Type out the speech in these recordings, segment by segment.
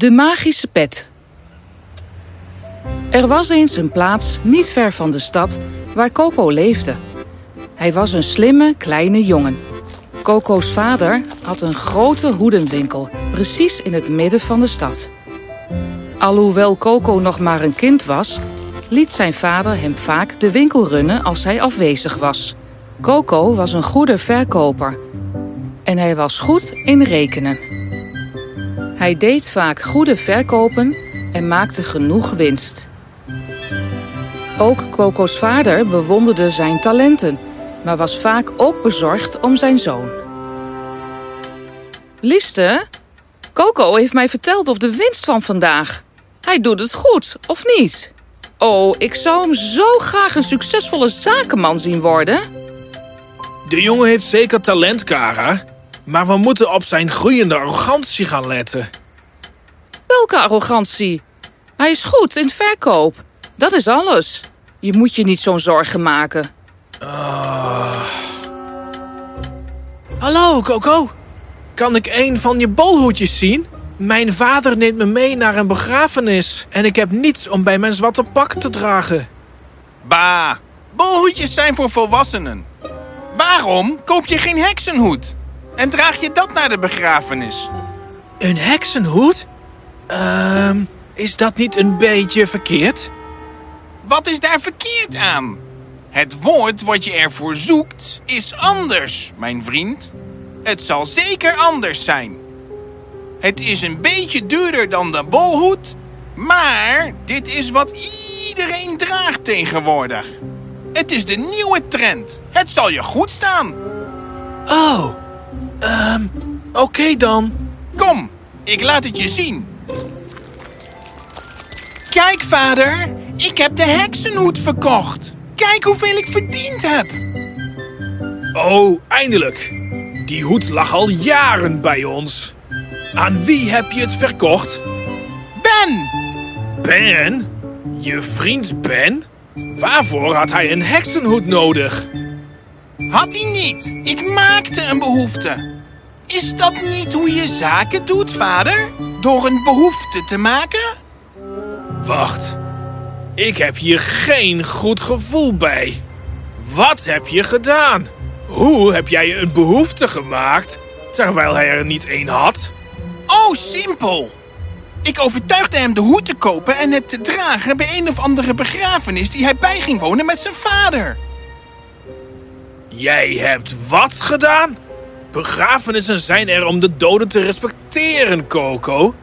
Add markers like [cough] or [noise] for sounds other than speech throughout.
De magische pet. Er was eens een plaats niet ver van de stad waar Coco leefde. Hij was een slimme kleine jongen. Coco's vader had een grote hoedenwinkel precies in het midden van de stad. Alhoewel Coco nog maar een kind was, liet zijn vader hem vaak de winkel runnen als hij afwezig was. Coco was een goede verkoper en hij was goed in rekenen. Hij deed vaak goede verkopen en maakte genoeg winst. Ook Coco's vader bewonderde zijn talenten, maar was vaak ook bezorgd om zijn zoon. Liefste, Coco heeft mij verteld over de winst van vandaag. Hij doet het goed, of niet? Oh, ik zou hem zo graag een succesvolle zakenman zien worden. De jongen heeft zeker talent, Kara. Maar we moeten op zijn groeiende arrogantie gaan letten. Welke arrogantie? Hij is goed in verkoop. Dat is alles. Je moet je niet zo'n zorgen maken. Hallo, Coco. Kan ik een van je bolhoedjes zien? Mijn vader neemt me mee naar een begrafenis en ik heb niets om bij mijn zwarte pak te dragen. Bah, bolhoedjes zijn voor volwassenen. Waarom koop je geen heksenhoed? En draag je dat naar de begrafenis? Een heksenhoed? Ehm, is dat niet een beetje verkeerd? Wat is daar verkeerd aan? Het woord wat je ervoor zoekt is anders, mijn vriend. Het zal zeker anders zijn. Het is een beetje duurder dan de bolhoed, maar dit is wat iedereen draagt tegenwoordig. Het is de nieuwe trend. Het zal je goed staan. Oh, ehm, oké dan. Kom, ik laat het je zien. Vader. Ik heb de heksenhoed verkocht. Kijk hoeveel ik verdiend heb. Oh, eindelijk. Die hoed lag al jaren bij ons. Aan wie heb je het verkocht? Ben, Ben? Je vriend Ben? Waarvoor had hij een heksenhoed nodig? had hij niet. Ik maakte een behoefte. Is dat niet hoe je zaken doet, vader? Door een behoefte te maken? Wacht. Ik heb hier geen goed gevoel bij. Wat heb je gedaan? Hoe heb jij een behoefte gemaakt terwijl hij er niet één had? Oh, simpel. Ik overtuigde hem de hoed te kopen en het te dragen bij een of andere begrafenis die hij bij ging wonen met zijn vader. Jij hebt wat gedaan? Begrafenissen zijn er om de doden te respecteren, Coco.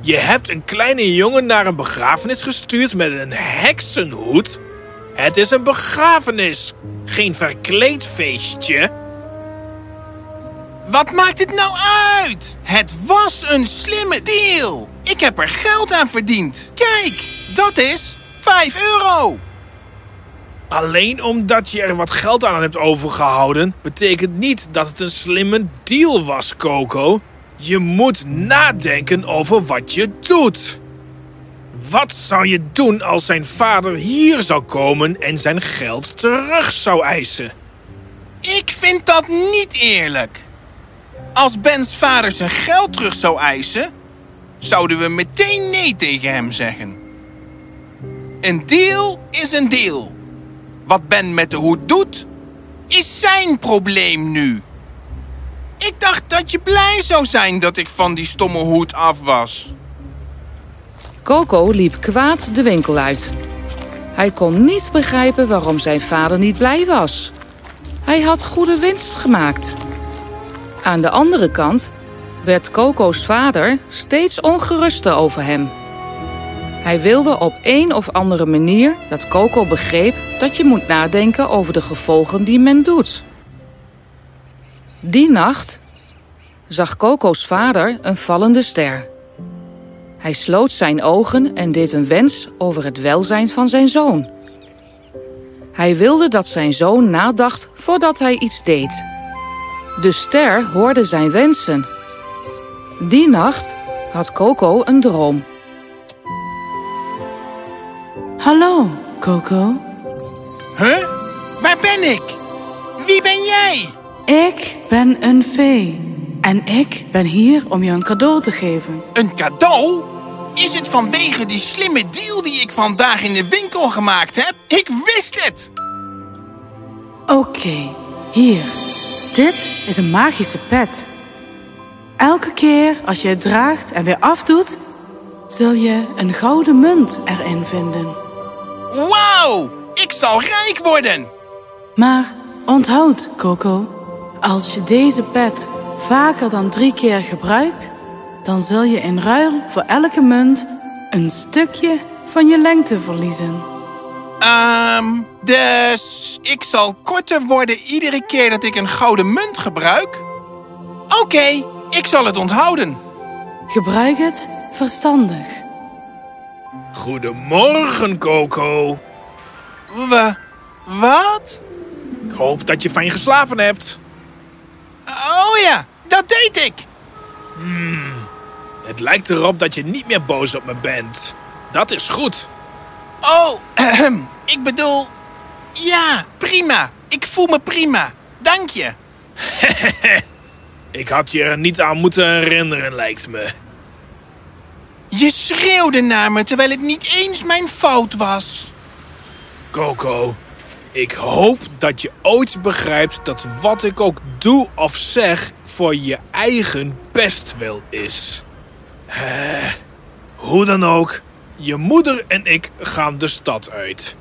Je hebt een kleine jongen naar een begrafenis gestuurd met een heksenhoed? Het is een begrafenis, geen verkleedfeestje. Wat maakt het nou uit? Het was een slimme deal. Ik heb er geld aan verdiend. Kijk, dat is 5 euro. Alleen omdat je er wat geld aan hebt overgehouden, betekent niet dat het een slimme deal was, Coco. Je moet nadenken over wat je doet. Wat zou je doen als zijn vader hier zou komen en zijn geld terug zou eisen? Ik vind dat niet eerlijk. Als Bens vader zijn geld terug zou eisen, zouden we meteen nee tegen hem zeggen. Een deal is een deal. Wat Ben met de hoed doet, is zijn probleem nu. Ik dacht dat je blij zou zijn dat ik van die stomme hoed af was. Coco liep kwaad de winkel uit. Hij kon niet begrijpen waarom zijn vader niet blij was. Hij had goede winst gemaakt. Aan de andere kant werd Coco's vader steeds ongeruster over hem. Hij wilde op een of andere manier dat Coco begreep dat je moet nadenken over de gevolgen die men doet. Die nacht zag Coco's vader een vallende ster. Hij sloot zijn ogen en deed een wens over het welzijn van zijn zoon. Hij wilde dat zijn zoon nadacht voordat hij iets deed. De ster hoorde zijn wensen. Die nacht had Coco een droom. Hallo, Coco. Huh? Waar ben ik? Wie ben jij? Ik ben een fee. En ik ben hier om je een cadeau te geven. Een cadeau? Is het vanwege die slimme deal die ik vandaag in de winkel gemaakt heb? Ik wist het! Oké, hier. Dit is een magische pet. Elke keer als je het draagt en weer afdoet, zul je een gouden munt erin vinden. Wauw! Ik zal rijk worden! Maar onthoud, Coco, als je deze pet vaker dan drie keer gebruikt, dan zul je in ruil voor elke munt een stukje van je lengte verliezen. Ehm, dus ik zal korter worden iedere keer dat ik een gouden munt gebruik? Oké, ik zal het onthouden. Gebruik het verstandig. Goedemorgen, Coco. Wa wat? Ik hoop dat je fijn geslapen hebt. Oh ja, dat deed ik. Het lijkt erop dat je niet meer boos op me bent. Dat is goed. Oh, ahem, [clears throat] ik bedoel... Ja, prima. Ik voel me prima. Dank je. [laughs] Ik had je er niet aan moeten herinneren, lijkt me. Je schreeuwde naar me terwijl het niet eens mijn fout was. Coco, ik hoop dat je ooit begrijpt dat wat ik ook doe of zeg voor je eigen bestwil is. Eh, hoe dan ook, je moeder en ik gaan de stad uit.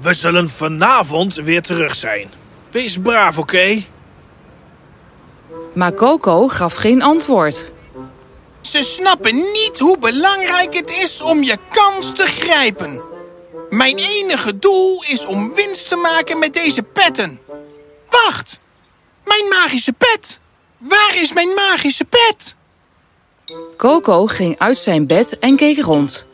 We zullen vanavond weer terug zijn. Wees braaf, oké? Maar Coco gaf geen antwoord. Ze snappen niet hoe belangrijk het is om je kans te grijpen. Mijn enige doel is om winst te maken met deze petten. Wacht! Mijn magische pet! Waar is mijn magische pet? Coco ging uit zijn bed en keek rond.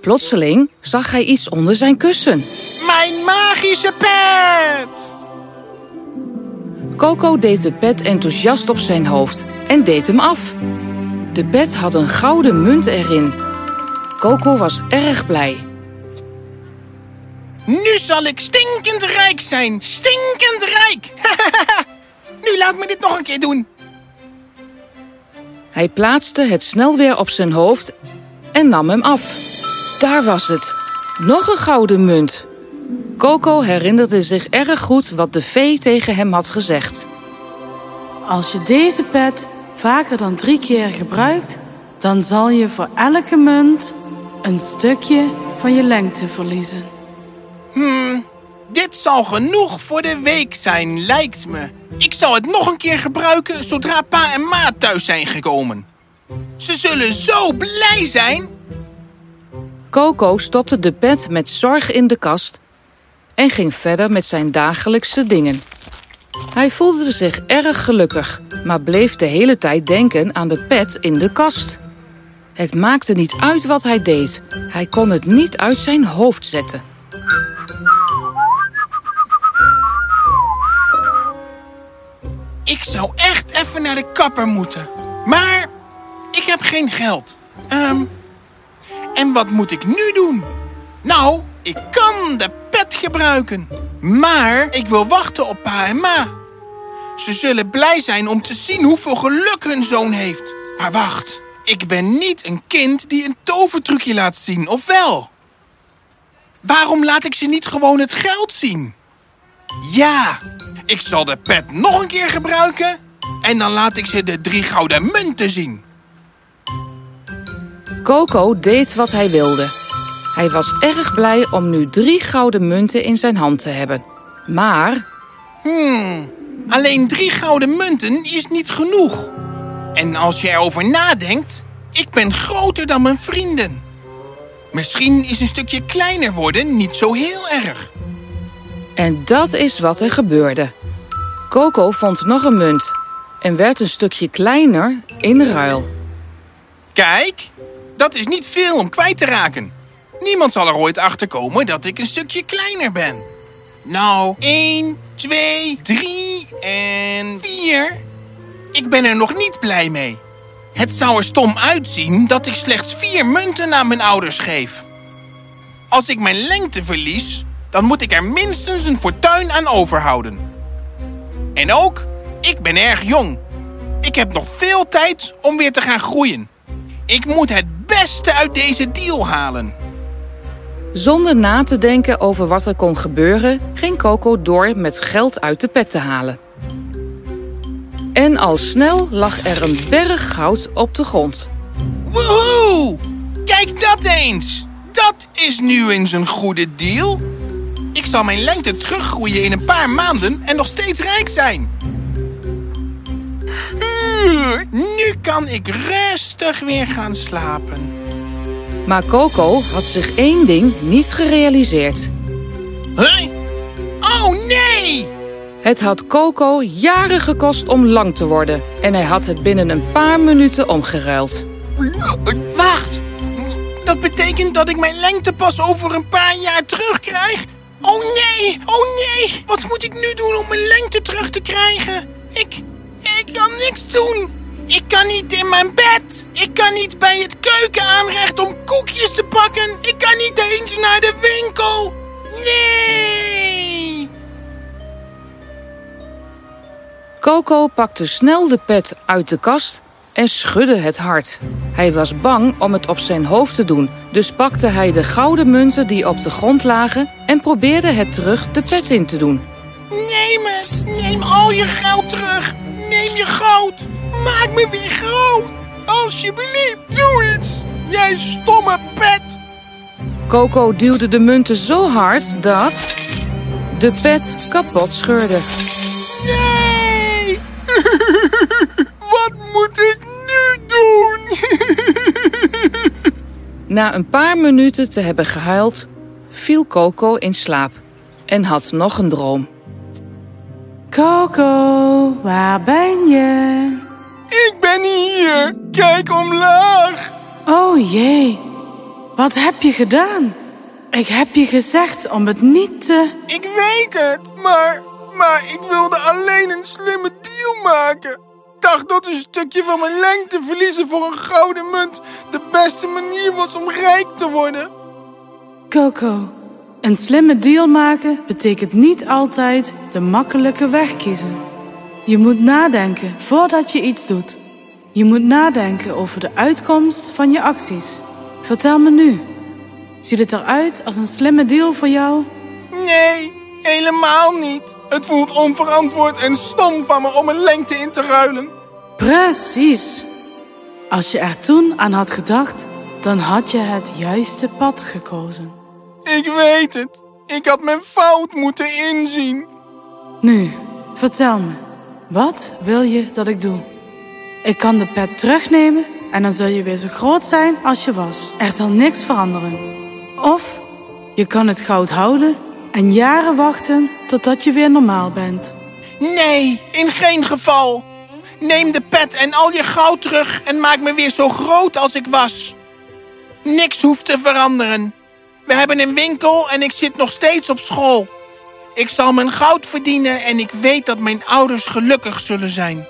Plotseling zag hij iets onder zijn kussen. Mijn magische pet! Coco deed de pet enthousiast op zijn hoofd en deed hem af. De pet had een gouden munt erin. Coco was erg blij. Nu zal ik stinkend rijk zijn. Stinkend rijk! [laughs] nu laat me dit nog een keer doen. Hij plaatste het snel weer op zijn hoofd en nam hem af. Daar was het. Nog een gouden munt. Coco herinnerde zich erg goed wat de vee tegen hem had gezegd. Als je deze pet vaker dan drie keer gebruikt, dan zal je voor elke munt een stukje van je lengte verliezen. Dit zal genoeg voor de week zijn, lijkt me. Ik zal het nog een keer gebruiken zodra pa en ma thuis zijn gekomen. Ze zullen zo blij zijn. Coco stopte de pet met zorg in de kast en ging verder met zijn dagelijkse dingen. Hij voelde zich erg gelukkig, maar bleef de hele tijd denken aan de pet in de kast. Het maakte niet uit wat hij deed. Hij kon het niet uit zijn hoofd zetten. Ik zou echt even naar de kapper moeten. Maar ik heb geen geld. Ehm, en wat moet ik nu doen? Nou, ik kan de pet gebruiken. Maar ik wil wachten op pa en ma. Ze zullen blij zijn om te zien hoeveel geluk hun zoon heeft. Maar wacht, ik ben niet een kind die een tovertrucje laat zien, of wel? Waarom laat ik ze niet gewoon het geld zien? Ja, ik zal de pet nog een keer gebruiken en dan laat ik ze de drie gouden munten zien. Coco deed wat hij wilde. Hij was erg blij om nu drie gouden munten in zijn hand te hebben. Maar Hmm, alleen drie gouden munten is niet genoeg. En als je erover nadenkt, ik ben groter dan mijn vrienden. Misschien is een stukje kleiner worden niet zo heel erg. En dat is wat er gebeurde. Coco vond nog een munt en werd een stukje kleiner in ruil. Kijk, dat is niet veel om kwijt te raken. Niemand zal er ooit achter komen dat ik een stukje kleiner ben. Nou, 1, 2, 3 en 4. Ik ben er nog niet blij mee. Het zou er stom uitzien dat ik slechts vier munten aan mijn ouders geef. Als ik mijn lengte verlies, dan moet ik er minstens een fortuin aan overhouden. En ook, ik ben erg jong. Ik heb nog veel tijd om weer te gaan groeien. Ik moet het beste uit deze deal halen. Zonder na te denken over wat er kon gebeuren, ging Coco door met geld uit de pet te halen. En al snel lag er een berg goud op de grond. Woehoe! Kijk dat eens! Dat is nu eens een goede deal. Zal mijn lengte teruggroeien in een paar maanden en nog steeds rijk zijn. Nu kan ik rustig weer gaan slapen. Maar Coco had zich één ding niet gerealiseerd. Huh? Oh nee! Het had Coco jaren gekost om lang te worden en hij had het binnen een paar minuten omgeruild. Wacht! Dat betekent dat ik mijn lengte pas over een paar jaar terugkrijg? Oh nee! Oh nee! Wat moet ik nu doen om mijn lengte terug te krijgen? Ik... ik kan niks doen! Ik kan niet in mijn bed! Ik kan niet bij het keukenaanrecht om koekjes te pakken! Ik kan niet eens naar de winkel! Nee! Coco pakte snel de pet uit de kast en schudde het hard. Hij was bang om het op zijn hoofd te doen, dus pakte hij de gouden munten die op de grond lagen en probeerde het terug de pet in te doen. Neem het! Neem al je geld terug! Neem je goud! Maak me weer groot! Alsjeblieft, doe iets! Jij stomme pet! Coco duwde de munten zo hard dat de pet kapot scheurde. Nee! [laughs] Wat moet ik Na een paar minuten te hebben gehuild, viel Coco in slaap en had nog een droom. Coco, waar ben je? ik ben hier! Kijk omlaag! Oh jee, wat heb je gedaan? Ik heb je gezegd om het niet te... Ik weet het, maar... Maar ik wilde alleen een slimme deal maken. Dacht dat een stukje van mijn lengte verliezen voor een gouden munt de beste manier was om rijk te worden. Coco, een slimme deal maken betekent niet altijd de makkelijke weg kiezen. Je moet nadenken voordat je iets doet. Je moet nadenken over de uitkomst van je acties. Vertel me nu, ziet het eruit als een slimme deal voor jou? Nee, helemaal niet. Het voelt onverantwoord en stom van me om een lengte in te ruilen. Precies. Als je er toen aan had gedacht, dan had je het juiste pad gekozen. Ik weet het. Ik had mijn fout moeten inzien. Nu, vertel me, wat wil je dat ik doe? Ik kan de pet terugnemen en dan zul je weer zo groot zijn als je was. Er zal niks veranderen. Of je kan het goud houden en jaren wachten totdat je weer normaal bent. Nee, in geen geval. Neem de pet en al je goud terug en maak me weer zo groot als ik was. Niks hoeft te veranderen. We hebben een winkel en ik zit nog steeds op school. Ik zal mijn goud verdienen en ik weet dat mijn ouders gelukkig zullen zijn.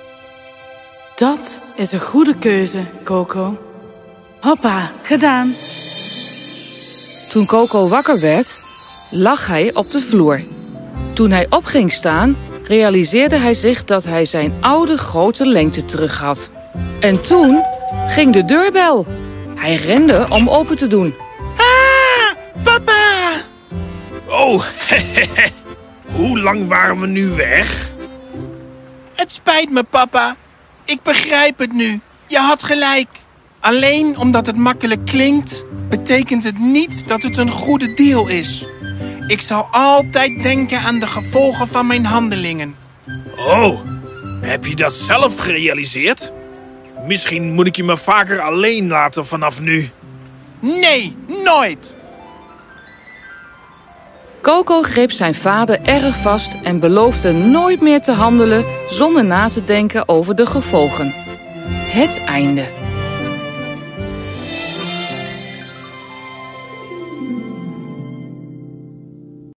Dat is een goede keuze, Coco. Hoppa, gedaan. Toen Coco wakker werd, lag hij op de vloer. Toen hij op ging staan, realiseerde hij zich dat hij zijn oude grote lengte terug had. En toen ging de deurbel. Hij rende om open te doen. Ah, papa! Oh, [laughs] hoe lang waren we nu weg? Het spijt me, papa. Ik begrijp het nu. Je had gelijk. Alleen omdat het makkelijk klinkt, betekent het niet dat het een goede deal is. Ik zal altijd denken aan de gevolgen van mijn handelingen. Oh, heb je dat zelf gerealiseerd? Misschien moet ik je maar vaker alleen laten vanaf nu. Nee, nooit. Coco greep zijn vader erg vast en beloofde nooit meer te handelen zonder na te denken over de gevolgen. Het einde.